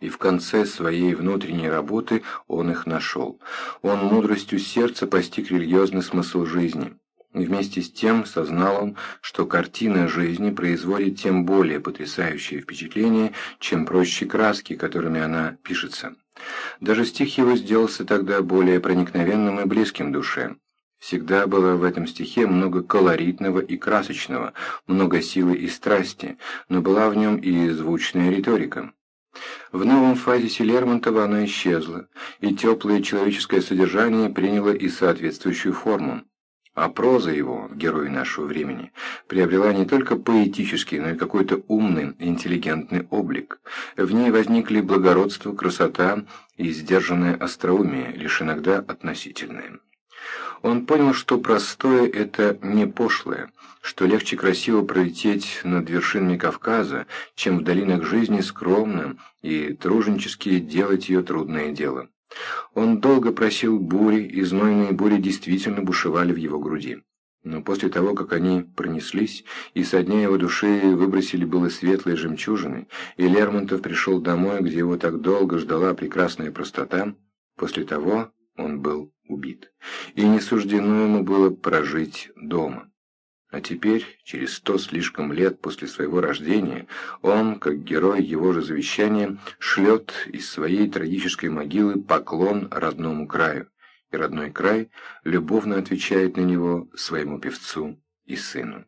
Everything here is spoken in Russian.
И в конце своей внутренней работы он их нашел. Он мудростью сердца постиг религиозный смысл жизни. И вместе с тем сознал он, что картина жизни производит тем более потрясающее впечатление, чем проще краски, которыми она пишется. Даже стих его сделался тогда более проникновенным и близким душе. Всегда было в этом стихе много колоритного и красочного, много силы и страсти, но была в нем и звучная риторика. В новом фазе Лермонтова она исчезла, и теплое человеческое содержание приняло и соответствующую форму. А проза его, герой нашего времени, приобрела не только поэтический, но и какой-то умный, интеллигентный облик. В ней возникли благородство, красота и сдержанное остроумие, лишь иногда относительное. Он понял, что простое – это не пошлое, что легче красиво пролететь над вершинами Кавказа, чем в долинах жизни скромно и труженчески делать ее трудное дело. Он долго просил бури, и знойные бури действительно бушевали в его груди. Но после того, как они пронеслись, и со дня его души выбросили было светлые жемчужины, и Лермонтов пришел домой, где его так долго ждала прекрасная простота, после того он был убит, и не суждено ему было прожить дома. А теперь, через сто слишком лет после своего рождения, он, как герой его же завещания, шлет из своей трагической могилы поклон родному краю, и родной край любовно отвечает на него своему певцу и сыну.